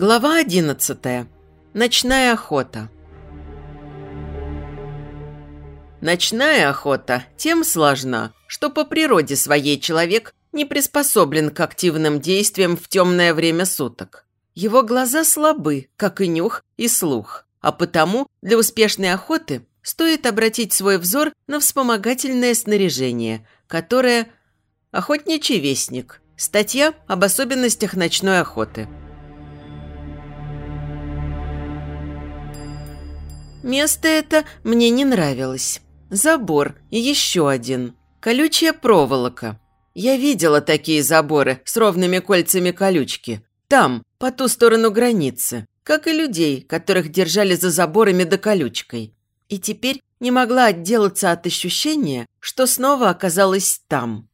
Глава 11. Ночная охота. Ночная охота тем сложна, что по природе своей человек не приспособлен к активным действиям в темное время суток. Его глаза слабы, как и нюх и слух, а потому для успешной охоты стоит обратить свой взор на вспомогательное снаряжение, которое «Охотничий вестник» – статья об особенностях ночной охоты – Место это мне не нравилось. Забор и еще один. Колючая проволока. Я видела такие заборы с ровными кольцами колючки. Там, по ту сторону границы. Как и людей, которых держали за заборами да колючкой. И теперь не могла отделаться от ощущения, что снова оказалась там.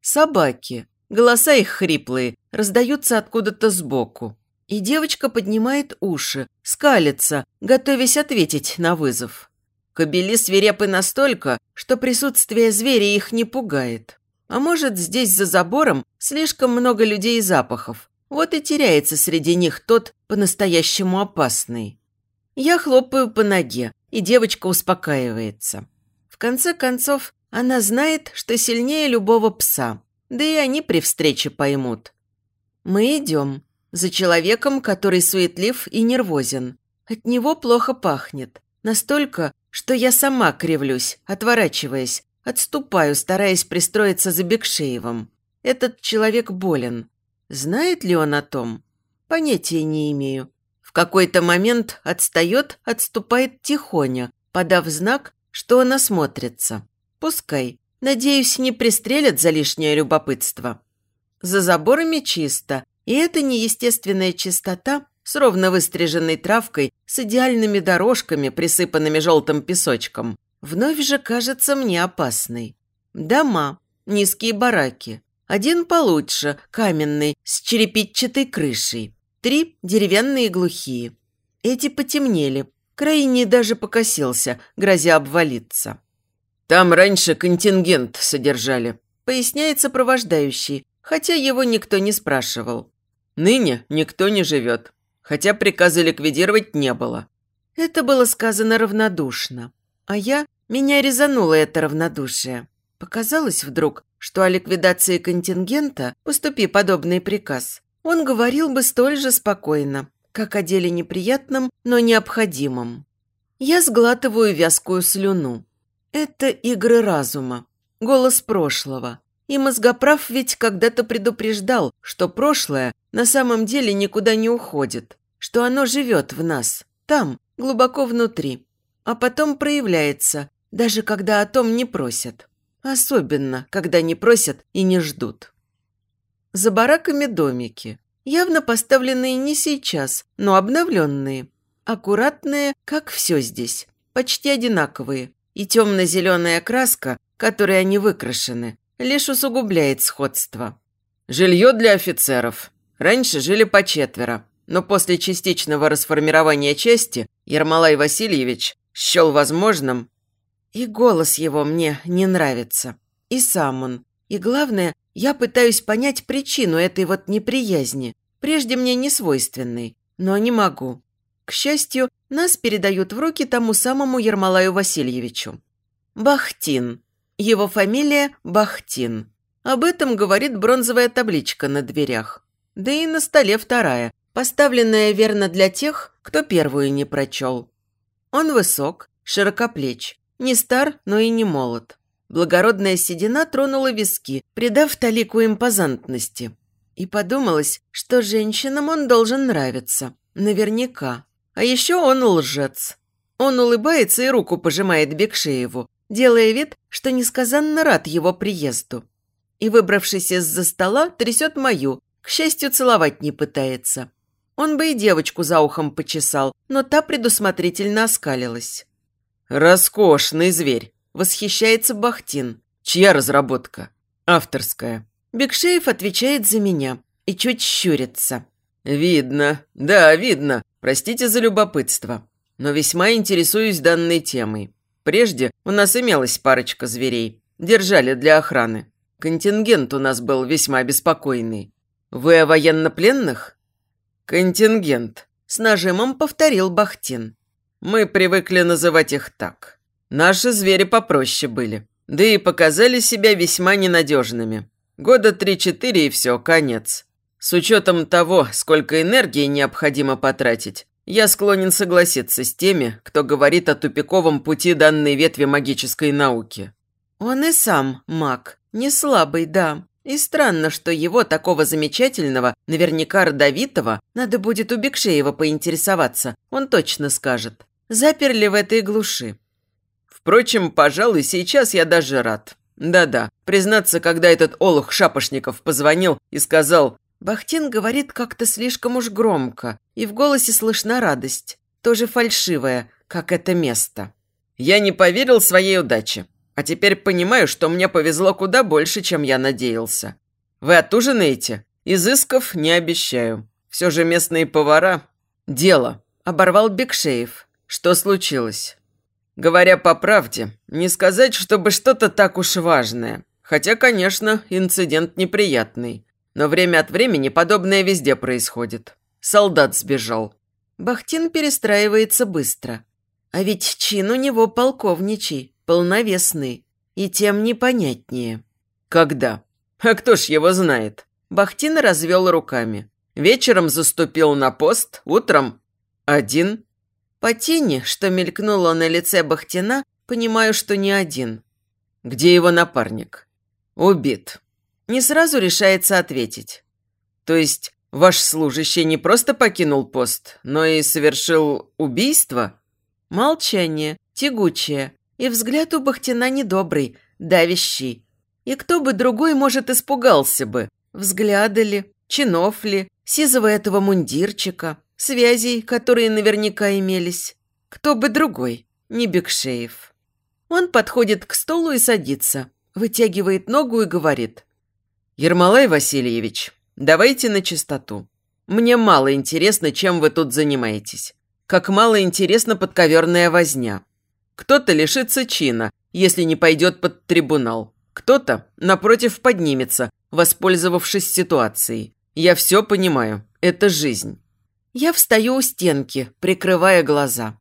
Собаки. Голоса их хриплые, раздаются откуда-то сбоку. И девочка поднимает уши, скалится, готовясь ответить на вызов. Кобели свирепы настолько, что присутствие зверя их не пугает. А может, здесь за забором слишком много людей и запахов. Вот и теряется среди них тот по-настоящему опасный. Я хлопаю по ноге, и девочка успокаивается. В конце концов, она знает, что сильнее любого пса. Да и они при встрече поймут. Мы идем. За человеком, который суетлив и нервозен. От него плохо пахнет. Настолько, что я сама кривлюсь, отворачиваясь, отступаю, стараясь пристроиться за Бекшеевым. Этот человек болен. Знает ли он о том? Понятия не имею. В какой-то момент отстает, отступает тихоня, подав знак, что он осмотрится. Пускай. Надеюсь, не пристрелят за лишнее любопытство. За заборами чисто, и эта неестественная чистота с ровно выстриженной травкой, с идеальными дорожками, присыпанными желтым песочком, вновь же кажется мне опасной. Дома, низкие бараки. Один получше, каменный, с черепичатой крышей. Три деревянные глухие. Эти потемнели. Крайний даже покосился, грозя обвалиться. «Там раньше контингент содержали», — поясняет сопровождающий, хотя его никто не спрашивал. Ныне никто не живет, хотя приказа ликвидировать не было. Это было сказано равнодушно. А я... Меня резануло это равнодушие. Показалось вдруг, что о ликвидации контингента, поступи подобный приказ, он говорил бы столь же спокойно, как о деле неприятном, но необходимом. Я сглатываю вязкую слюну. Это игры разума, голос прошлого, и мозгоправ ведь когда-то предупреждал, что прошлое на самом деле никуда не уходит, что оно живет в нас, там, глубоко внутри, а потом проявляется, даже когда о том не просят. Особенно, когда не просят и не ждут. За бараками домики, явно поставленные не сейчас, но обновленные, аккуратные, как все здесь, почти одинаковые, и темно-зеленая краска, которой они выкрашены, лишь усугубляет сходство. Жилье для офицеров. Раньше жили по четверо, но после частичного расформирования части Ермолай Васильевич счел возможным... И голос его мне не нравится. И сам он. И главное, я пытаюсь понять причину этой вот неприязни, прежде мне не свойственной, но не могу. К счастью, нас передают в руки тому самому Ермолаю Васильевичу. Бахтин. Его фамилия Бахтин. Об этом говорит бронзовая табличка на дверях. Да и на столе вторая, поставленная верно для тех, кто первую не прочел. Он высок, широкоплеч, не стар, но и не молод. Благородная седина тронула виски, придав талику импозантности. И подумалось, что женщинам он должен нравиться. Наверняка. А еще он лжец. Он улыбается и руку пожимает Бекшееву, делая вид, что несказанно рад его приезду. И, выбравшись из-за стола, трясет мою, к счастью, целовать не пытается. Он бы и девочку за ухом почесал, но та предусмотрительно оскалилась. «Роскошный зверь!» – восхищается Бахтин. «Чья разработка?» «Авторская». Бекшеев отвечает за меня и чуть щурится. «Видно. Да, видно. Простите за любопытство. Но весьма интересуюсь данной темой. Прежде у нас имелась парочка зверей. Держали для охраны. Контингент у нас был весьма беспокойный. Вы о военнопленных? «Контингент», – с нажимом повторил Бахтин. «Мы привыкли называть их так. Наши звери попроще были, да и показали себя весьма ненадежными. Года три-четыре и все, конец. С учетом того, сколько энергии необходимо потратить, я склонен согласиться с теми, кто говорит о тупиковом пути данной ветви магической науки. Он и сам маг, не слабый, да. И странно, что его, такого замечательного, наверняка родовитого, надо будет у Бекшеева поинтересоваться, он точно скажет. Заперли в этой глуши. Впрочем, пожалуй, сейчас я даже рад. Да-да, признаться, когда этот олух Шапошников позвонил и сказал Бахтин говорит как-то слишком уж громко, и в голосе слышна радость, тоже фальшивая, как это место. Я не поверил своей удаче, а теперь понимаю, что мне повезло куда больше, чем я надеялся. Вы отужинаете? Изысков не обещаю. Все же местные повара... Дело. Оборвал Бекшеев. Что случилось? Говоря по правде, не сказать, чтобы что-то так уж важное. Хотя, конечно, инцидент неприятный. Но время от времени подобное везде происходит. Солдат сбежал. Бахтин перестраивается быстро. А ведь чин у него полковничий, полновесный. И тем непонятнее. Когда? А кто ж его знает? Бахтин развел руками. Вечером заступил на пост, утром один. По тени, что мелькнуло на лице Бахтина, понимаю, что не один. Где его напарник? Убит. Не сразу решается ответить. То есть ваш служащий не просто покинул пост, но и совершил убийство? Молчание, тягучее, и взгляд у Бахтина недобрый, давящий. И кто бы другой, может, испугался бы. Взгляда ли, чинов ли, сизого этого мундирчика, связей, которые наверняка имелись. Кто бы другой, не Бекшеев. Он подходит к столу и садится, вытягивает ногу и говорит. «Ермолай Васильевич, давайте на чистоту. Мне мало интересно, чем вы тут занимаетесь. Как мало интересна подковерная возня. Кто-то лишится чина, если не пойдет под трибунал. Кто-то, напротив, поднимется, воспользовавшись ситуацией. Я все понимаю. Это жизнь. Я встаю у стенки, прикрывая глаза.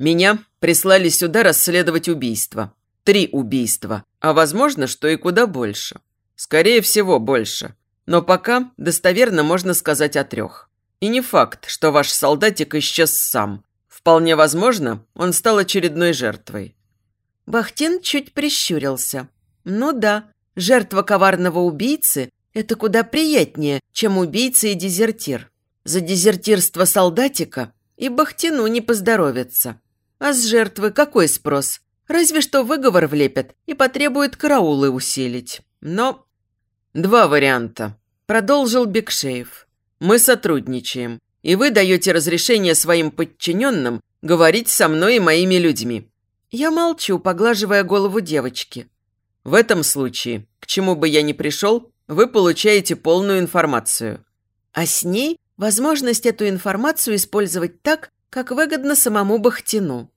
Меня прислали сюда расследовать убийство. Три убийства, а возможно, что и куда больше. Скорее всего, больше. Но пока достоверно можно сказать о трех. И не факт, что ваш солдатик исчез сам. Вполне возможно, он стал очередной жертвой. Бахтин чуть прищурился. Ну да, жертва коварного убийцы – это куда приятнее, чем убийца и дезертир. За дезертирство солдатика и Бахтину не поздоровится. А с жертвы какой спрос? Разве что выговор влепят и потребуют караулы усилить. Но «Два варианта», – продолжил Бекшеев. «Мы сотрудничаем, и вы даете разрешение своим подчиненным говорить со мной и моими людьми». Я молчу, поглаживая голову девочки. «В этом случае, к чему бы я ни пришел, вы получаете полную информацию». А с ней возможность эту информацию использовать так, как выгодно самому Бахтину.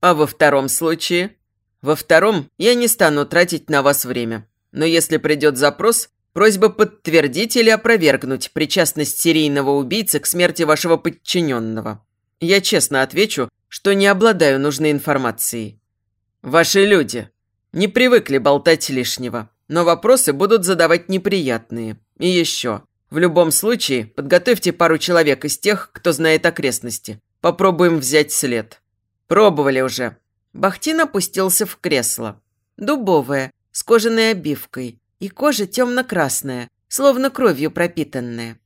А во втором случае? Во втором я не стану тратить на вас время. Но если придет запрос, Просьба подтвердить или опровергнуть причастность серийного убийцы к смерти вашего подчиненного. Я честно отвечу, что не обладаю нужной информацией. Ваши люди не привыкли болтать лишнего, но вопросы будут задавать неприятные. И еще, в любом случае, подготовьте пару человек из тех, кто знает окрестности. Попробуем взять след. Пробовали уже. Бахтин опустился в кресло. Дубовое, с кожаной обивкой и кожа темно-красная, словно кровью пропитанная.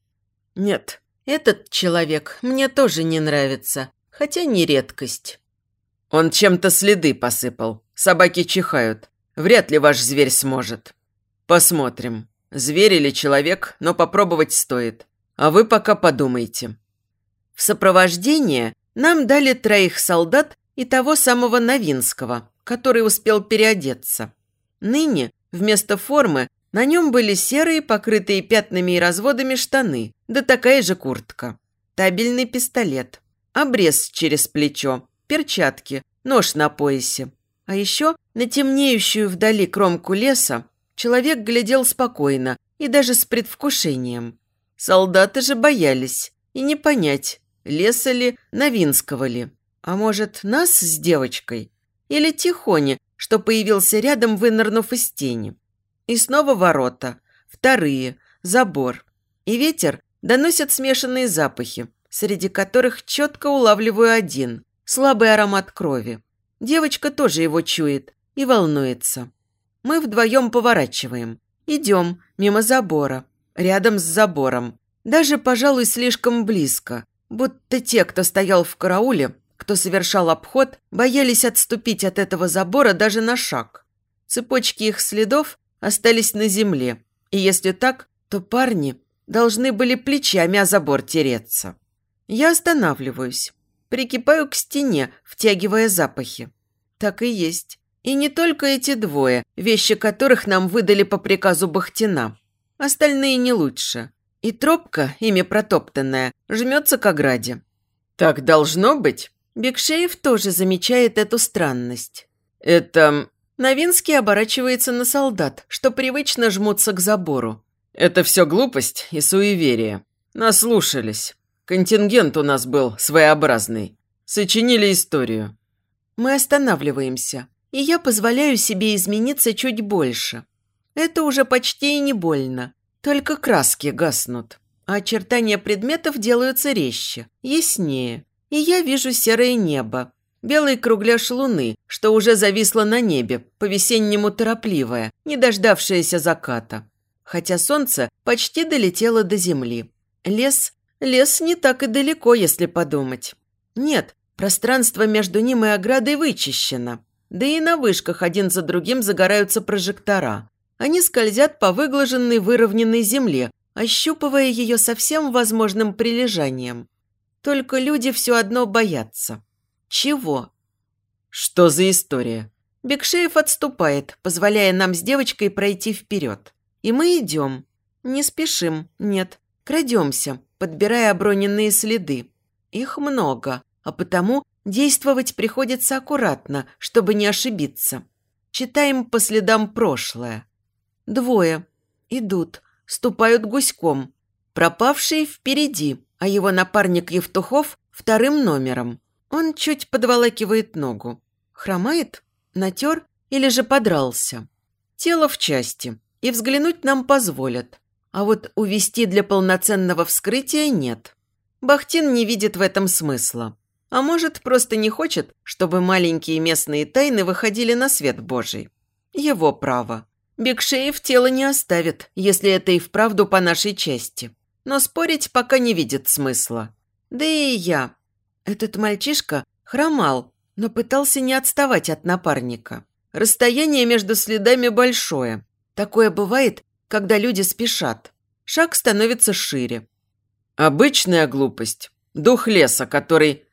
Нет, этот человек мне тоже не нравится, хотя не редкость. Он чем-то следы посыпал. Собаки чихают. Вряд ли ваш зверь сможет. Посмотрим. Зверь или человек, но попробовать стоит. А вы пока подумайте. В сопровождение нам дали троих солдат и того самого Новинского, который успел переодеться. Ныне Вместо формы на нем были серые, покрытые пятнами и разводами штаны, да такая же куртка. Табельный пистолет, обрез через плечо, перчатки, нож на поясе. А еще на темнеющую вдали кромку леса человек глядел спокойно и даже с предвкушением. Солдаты же боялись. И не понять, леса ли, Новинского ли. А может, нас с девочкой? Или Тихони, что появился рядом, вынырнув из тени. И снова ворота, вторые, забор. И ветер доносит смешанные запахи, среди которых четко улавливаю один – слабый аромат крови. Девочка тоже его чует и волнуется. Мы вдвоем поворачиваем. Идем мимо забора, рядом с забором. Даже, пожалуй, слишком близко. Будто те, кто стоял в карауле, кто совершал обход, боялись отступить от этого забора даже на шаг. Цепочки их следов остались на земле. И если так, то парни должны были плечами о забор тереться. Я останавливаюсь. Прикипаю к стене, втягивая запахи. Так и есть. И не только эти двое, вещи которых нам выдали по приказу Бахтина. Остальные не лучше. И тропка, ими протоптанная, жмется к ограде. Так должно быть. Бекшеев тоже замечает эту странность. Это... Новинский оборачивается на солдат, что привычно жмутся к забору. Это все глупость и суеверие. Наслушались. Контингент у нас был своеобразный. Сочинили историю. Мы останавливаемся, и я позволяю себе измениться чуть больше. Это уже почти и не больно. Только краски гаснут, а очертания предметов делаются резче, яснее. И я вижу серое небо, белый кругляш луны, что уже зависло на небе, по-весеннему торопливое, не дождавшееся заката. Хотя солнце почти долетело до земли. Лес Лес не так и далеко, если подумать. Нет, пространство между ним и оградой вычищено. Да и на вышках один за другим загораются прожектора. Они скользят по выглаженной выровненной земле, ощупывая ее со всем возможным прилежанием. Только люди все одно боятся. Чего? Что за история? Бекшеев отступает, позволяя нам с девочкой пройти вперед. И мы идем. Не спешим, нет, крадемся, подбирая оброненные следы. Их много, а потому действовать приходится аккуратно, чтобы не ошибиться. Читаем по следам прошлое. Двое. Идут, ступают гуськом. Пропавший впереди, а его напарник Евтухов вторым номером. Он чуть подволакивает ногу. Хромает? Натер или же подрался? Тело в части, и взглянуть нам позволят. А вот увести для полноценного вскрытия нет. Бахтин не видит в этом смысла. А может, просто не хочет, чтобы маленькие местные тайны выходили на свет Божий. Его право. Бекшеев тело не оставит, если это и вправду по нашей части. Но спорить пока не видит смысла. Да и я. Этот мальчишка хромал, но пытался не отставать от напарника. Расстояние между следами большое. Такое бывает, когда люди спешат. Шаг становится шире. Обычная глупость. Дух леса, который...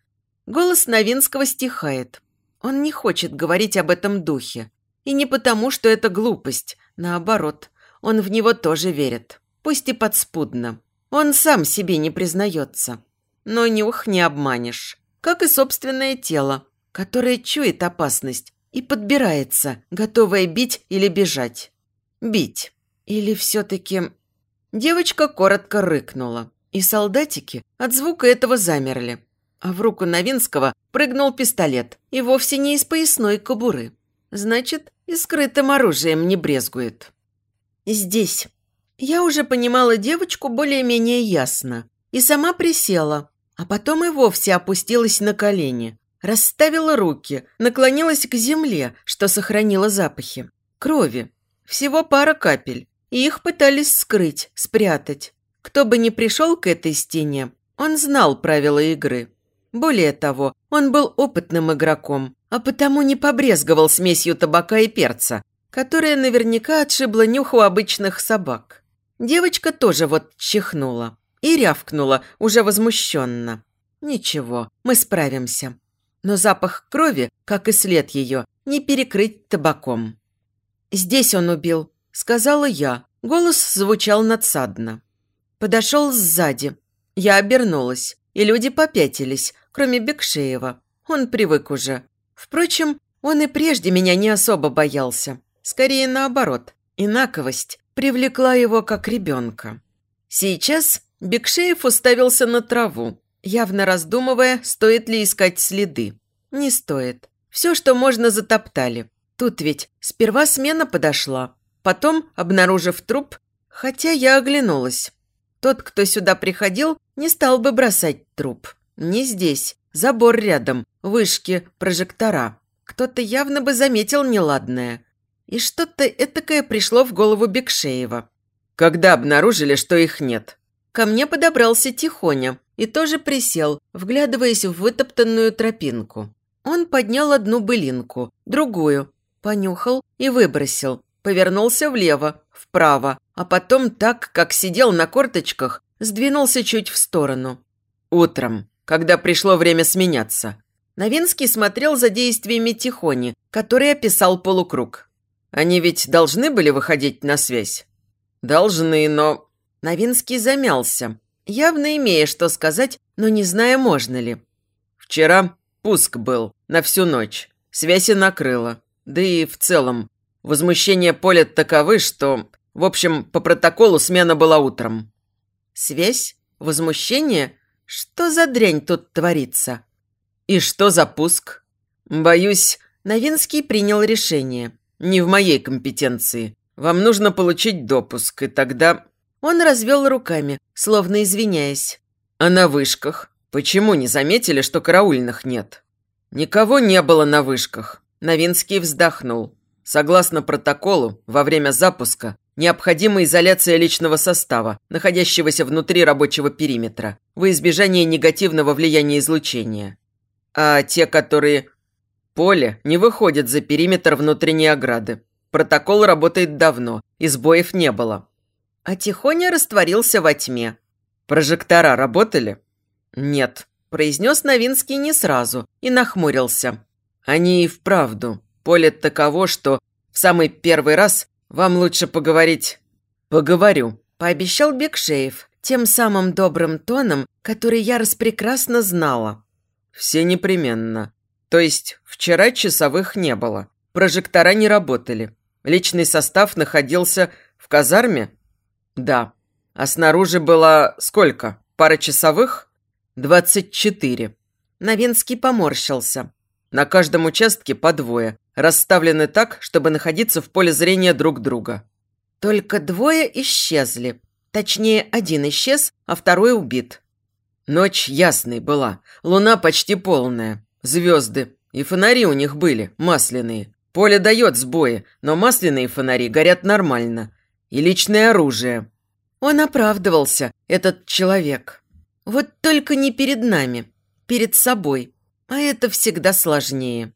Голос Новинского стихает. Он не хочет говорить об этом духе. И не потому, что это глупость. Наоборот, он в него тоже верит. Пусть и подспудно. Он сам себе не признается. Но нюх не обманешь. Как и собственное тело, которое чует опасность и подбирается, готовое бить или бежать. Бить. Или все-таки... Девочка коротко рыкнула, и солдатики от звука этого замерли. А в руку Новинского прыгнул пистолет, и вовсе не из поясной кобуры. Значит, и скрытым оружием не брезгует. Здесь. Я уже понимала девочку более-менее ясно. И сама присела, а потом и вовсе опустилась на колени. Расставила руки, наклонилась к земле, что сохранила запахи. Крови. Всего пара капель и их пытались скрыть, спрятать. Кто бы ни пришел к этой стене, он знал правила игры. Более того, он был опытным игроком, а потому не побрезговал смесью табака и перца, которая наверняка отшибла нюх у обычных собак. Девочка тоже вот чихнула и рявкнула, уже возмущенно. «Ничего, мы справимся». Но запах крови, как и след ее, не перекрыть табаком. «Здесь он убил», сказала я. Голос звучал надсадно. Подошел сзади. Я обернулась, и люди попятились, кроме Бекшеева. Он привык уже. Впрочем, он и прежде меня не особо боялся. Скорее наоборот. Инаковость привлекла его как ребенка. Сейчас Бекшеев уставился на траву, явно раздумывая, стоит ли искать следы. Не стоит. Все, что можно, затоптали. Тут ведь сперва смена подошла. Потом, обнаружив труп, хотя я оглянулась. Тот, кто сюда приходил, не стал бы бросать труп. Не здесь. Забор рядом, вышки, прожектора. Кто-то явно бы заметил неладное. И что-то этакое пришло в голову Бекшеева. Когда обнаружили, что их нет? Ко мне подобрался Тихоня и тоже присел, вглядываясь в вытоптанную тропинку. Он поднял одну былинку, другую, понюхал и выбросил. Повернулся влево, вправо, а потом так, как сидел на корточках, сдвинулся чуть в сторону. Утром, когда пришло время сменяться. Новинский смотрел за действиями Тихони, который описал полукруг. Они ведь должны были выходить на связь? Должны, но... Новинский замялся, явно имея что сказать, но не зная, можно ли. Вчера пуск был на всю ночь. Связь и накрыла. Да и в целом, возмущение поля таковы, что... В общем, по протоколу смена была утром. Связь? Возмущение? Что за дрянь тут творится? И что за пуск? Боюсь, Новинский принял решение. Не в моей компетенции. Вам нужно получить допуск, и тогда... Он развел руками, словно извиняясь. А на вышках? Почему не заметили, что караульных нет? Никого не было на вышках. Новинский вздохнул. Согласно протоколу, во время запуска необходима изоляция личного состава, находящегося внутри рабочего периметра, во избежание негативного влияния излучения. А те, которые... Поле не выходит за периметр внутренней ограды. Протокол работает давно, и сбоев не было. А Тихоня растворился во тьме. Прожектора работали? Нет, произнес Новинский не сразу и нахмурился. Они и вправду. Поле таково, что в самый первый раз вам лучше поговорить. Поговорю, пообещал Бекшеев тем самым добрым тоном, который я распрекрасно знала. Все непременно. То есть вчера часовых не было. Прожектора не работали. Личный состав находился в казарме? Да. А снаружи было сколько? Пара часовых? Двадцать четыре. Новинский поморщился. На каждом участке по двое, расставлены так, чтобы находиться в поле зрения друг друга. Только двое исчезли. Точнее, один исчез, а второй убит. Ночь ясной была, луна почти полная, звезды, и фонари у них были, масляные. Поле дает сбои, но масляные фонари горят нормально. И личное оружие. Он оправдывался, этот человек. Вот только не перед нами, перед собой. А это всегда сложнее.